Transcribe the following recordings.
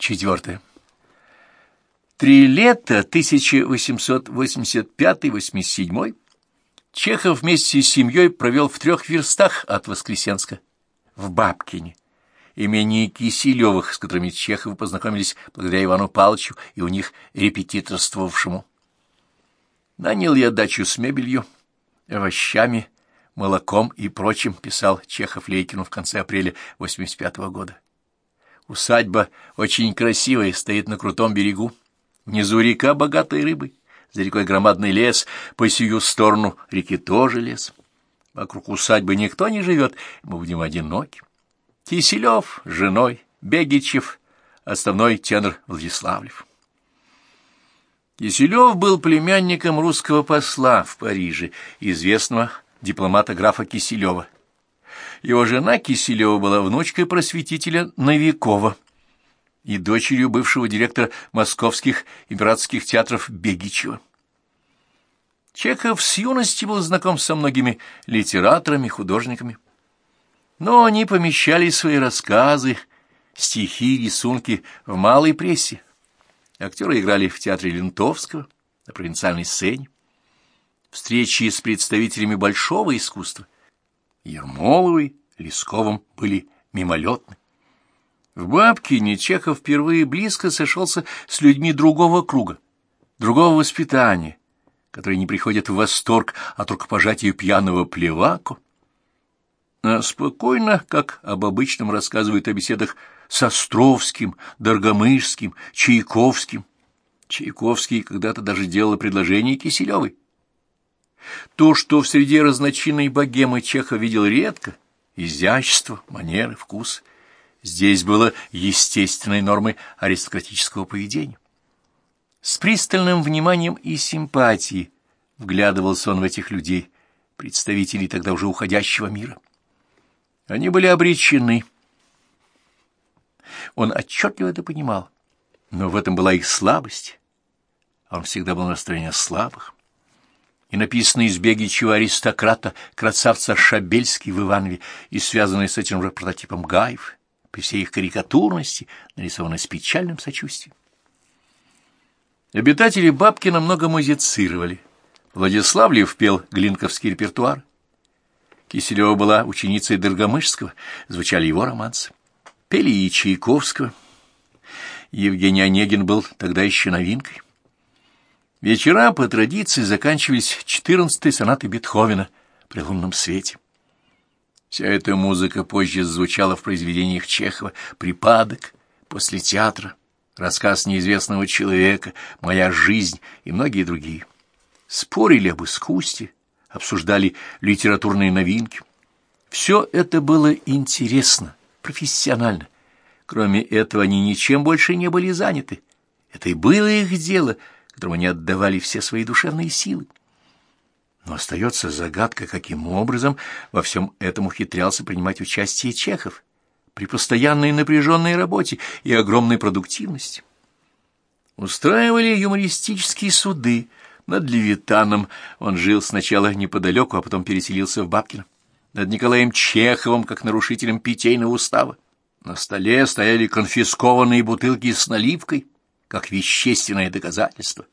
Четвертое. Три лета 1885-87 Чехов вместе с семьей провел в трех верстах от Воскресенска, в Бабкине, имении Киселевых, с которыми Чеховы познакомились благодаря Ивану Павловичу и у них репетиторствовавшему. Нанял я дачу с мебелью, овощами, молоком и прочим, писал Чехов Лейкину в конце апреля 85 -го года. Усадьба очень красивая, стоит на крутом берегу. Внизу река богатой рыбой, за рекой громадный лес, по сию сторону реки тоже лес. Вокруг усадьбы никто не живет, мы будем одиноки. Киселев с женой, Бегичев, основной тенор Владиславлев. Киселев был племянником русского посла в Париже, известного дипломата графа Киселева. Его жена Киселева была внучкой просветителя Новикова и дочерью бывшего директора московских императорских театров Бегичева. Чехов с юности был знаком со многими литераторами, художниками. Но они помещали свои рассказы, стихи, рисунки в малой прессе. Актеры играли в театре Лентовского, на провинциальной сцене. Встречи с представителями большого искусства Ермоловой, Лесковым были мимолетны. В Бабкине Чехов впервые близко сошелся с людьми другого круга, другого воспитания, которые не приходят в восторг от рукопожатия пьяного плеваку, а спокойно, как об обычном рассказывают о беседах с Островским, Доргомышским, Чайковским. Чайковский когда-то даже делал предложение Киселевой. То, что в среде разночинной богемы Чеха видел редко, изящество, манеры, вкус, здесь было естественной нормой аристократического поведения. С пристальным вниманием и симпатией вглядывался он в этих людей, представителей тогда уже уходящего мира. Они были обречены. Он отчетливо это понимал, но в этом была их слабость. Он всегда был на стороне слабых и написанный из Бегичева аристократа, красавца Шабельский в Иванове и связанный с этим же прототипом Гаев, при всей их карикатурности, нарисованной с печальным сочувствием. Обитатели Бабкина много музицировали. Владиславлев пел глинковский репертуар. Киселева была ученицей Доргомышского, звучали его романсы. Пели и Чайковского. Евгений Онегин был тогда еще новинкой. Вечера по традиции заканчивались четырнадцатой сонатой Бетховена при лунном свете. Вся эта музыка позже звучала в произведениях Чехова «Припадок», «После театра», «Рассказ неизвестного человека», «Моя жизнь» и многие другие. Спорили об искусстве, обсуждали литературные новинки. Все это было интересно, профессионально. Кроме этого, они ничем больше не были заняты. Это и было их дело — которому они отдавали все свои душевные силы. Но остается загадка, каким образом во всем этом ухитрялся принимать участие Чехов при постоянной напряженной работе и огромной продуктивности. Устраивали юмористические суды над Левитаном. Он жил сначала неподалеку, а потом переселился в Бабкино. Над Николаем Чеховым, как нарушителем питейного устава. На столе стояли конфискованные бутылки с наливкой — как вещественное доказательство.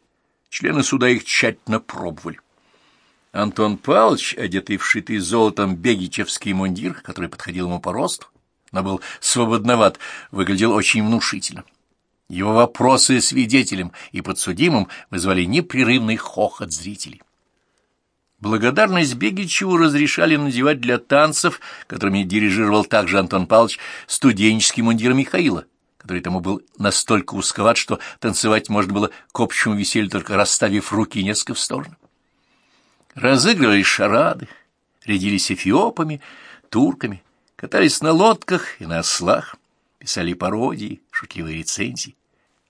Члены суда их тщательно пробовали. Антон Павлович, одетый в шитый золотом бегичевский мундир, который подходил ему по росту, но был свободноват, выглядел очень внушительно. Его вопросы свидетелям и подсудимым вызвали непрерывный хохот зрителей. Благодарность Бегичеву разрешали надевать для танцев, которыми дирижировал также Антон Павлович, студенческий мундир Михаила — который тому был настолько узковат, что танцевать можно было к общему веселью, только расставив руки несколько в сторону. Разыгрывали шарады, рядились эфиопами, турками, катались на лодках и на ослах, писали пародии, шутливые рецензии.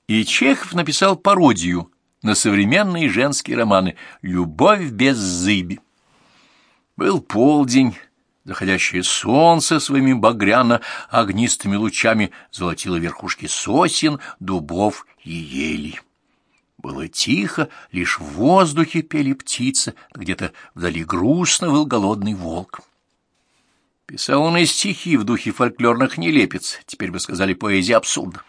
И Чехов написал пародию на современные женские романы «Любовь без зыби». Был полдень, Заходящее солнце своими багряно-огнистыми лучами золотило верхушки сосен, дубов и елей. Было тихо, лишь в воздухе пели птицы, где-то вдали грустно выл голодный волк. Писал он и стихи в духе фольклорных нелепец, теперь бы сказали поэзия абсурда.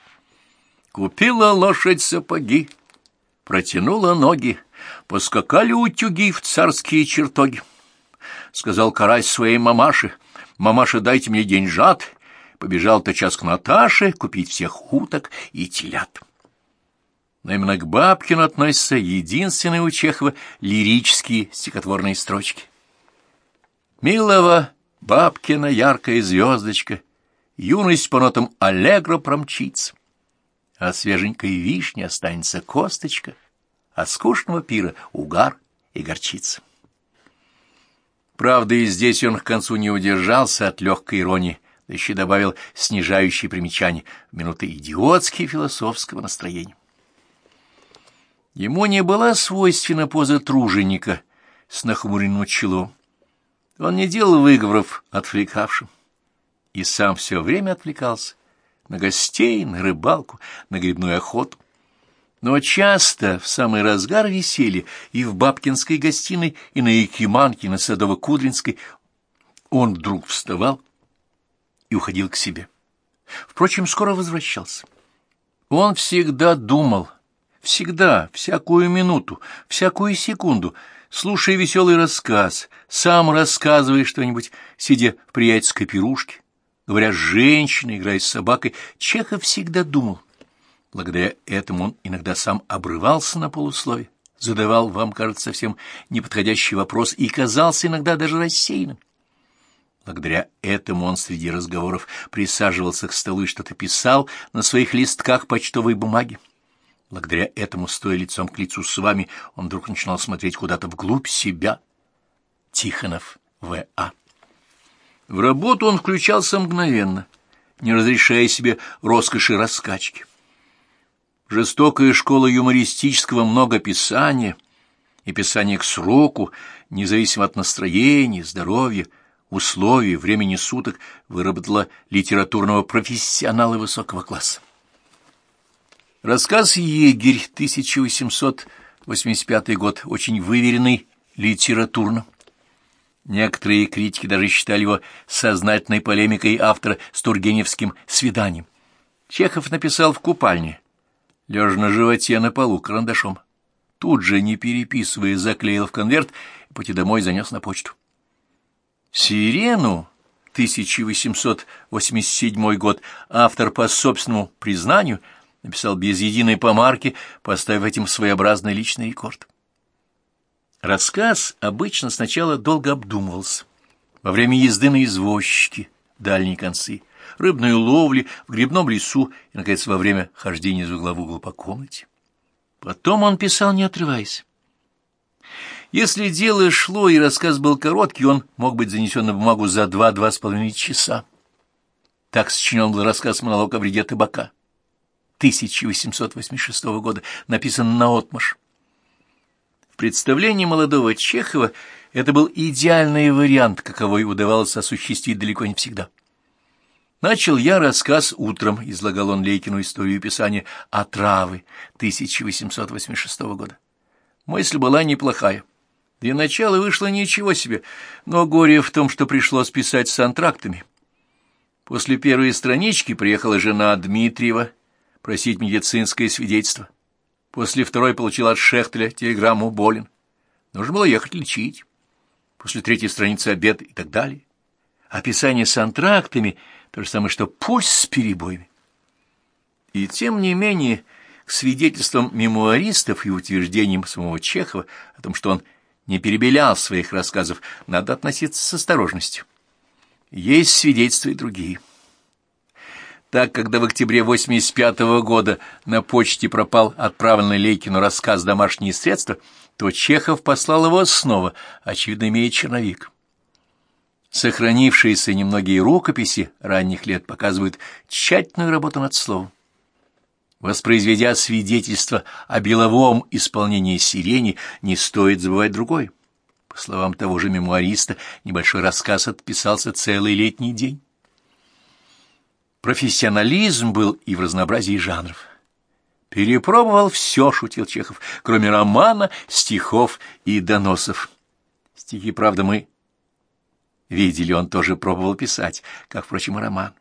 Купила лошадь сапоги, протянула ноги, поскакали утюги в царские чертоги. Сказал карась своей мамаше, «Мамаша, дайте мне деньжат». Побежал тотчас к Наташе купить всех уток и телят. Но именно к Бабкину относятся единственные у Чехова лирические стихотворные строчки. «Милого Бабкина яркая звездочка, юность по нотам аллегро промчится, а свеженькой вишни останется косточка, от скучного пира угар и горчица». Правда, и здесь он к концу не удержался от легкой иронии, да еще добавил снижающие примечания в минуты идиотски философского настроения. Ему не была свойственна поза труженика с нахмуренным челом. Он не делал выговоров отвлекавшим, и сам все время отвлекался на гостей, на рыбалку, на грибную охоту. Но часто в самый разгар веселья и в Бабкинской гостиной, и на Якиманке, на Садово-Кудринской он вдруг вставал и уходил к себе. Впрочем, скоро возвращался. Он всегда думал, всегда, всякую минуту, всякую секунду, слушая веселый рассказ, сам рассказывая что-нибудь, сидя в приятельской пирушке, говоря с женщиной, играя с собакой, Чехов всегда думал. Благодаря этому он иногда сам обрывался на полуслове, задавал, вам кажется, совсем неподходящий вопрос и казался иногда даже рассеянным. Благодаря этому он среди разговоров присаживался к столу и что-то писал на своих листках почтовой бумаги. Благодаря этому, стоя лицом к лицу с вами, он вдруг начинал смотреть куда-то вглубь себя. Тихонов В.А. В работу он включался мгновенно, не разрешая себе роскоши раскачки. Жестокая школа юмористического многописания и писания к сроку, независимо от настроения, здоровья, условий, времени суток, выработала литературного профессионала высокого класса. Рассказ «Егерь», 1885 год, очень выверенный литературно. Некоторые критики даже считали его сознательной полемикой автора с Тургеневским «Свиданием». Чехов написал в купальне, лежа на животе на полу карандашом. Тут же, не переписывая, заклеил в конверт и пути домой занес на почту. «Сирену» 1887 год автор по собственному признанию написал без единой помарки, поставив этим своеобразный личный рекорд. Рассказ обычно сначала долго обдумывался. Во время езды на извозчике, дальние концы, рыбной ловли, в грибном лесу и, наконец, во время хождения из угла в угол по комнате. Потом он писал, не отрываясь. Если дело шло и рассказ был короткий, он мог быть занесен на бумагу за два-два с половиной часа. Так сочинен был рассказ «Монолог о вреде табака» 1886 года, написан на отмаш. В представлении молодого Чехова это был идеальный вариант, каковой удавалось осуществить далеко не всегда. Начал я рассказ утром, излагал он Лейкину историю писания «Отравы» 1886 года. Мысль была неплохая. Для начала вышло ничего себе, но горе в том, что пришлось писать с антрактами. После первой странички приехала жена Дмитриева просить медицинское свидетельство. После второй получил от Шехтеля телеграмму «Болен». Нужно было ехать лечить. После третьей страницы обед и так далее. Описание с антрактами — то же самое, что пульс с перебоями. И тем не менее, к свидетельствам мемуаристов и утверждениям самого Чехова о том, что он не перебелял своих рассказов, надо относиться с осторожностью. Есть свидетельства и другие. Так, когда в октябре 85 -го года на почте пропал отправленный Лейкину рассказ «Домашние средства», то Чехов послал его снова, очевидно, имея черновик. Сохранившиеся немногие рукописи ранних лет показывают тщательную работу над словом. Воспроизведя свидетельство о беловом исполнении сирени, не стоит забывать другой. По словам того же мемуариста, небольшой рассказ отписался целый летний день. Профессионализм был и в разнообразии жанров. Перепробовал все, шутил Чехов, кроме романа, стихов и доносов. Стихи, правда, мы Видели, он тоже пробовал писать, как, впрочем, роман.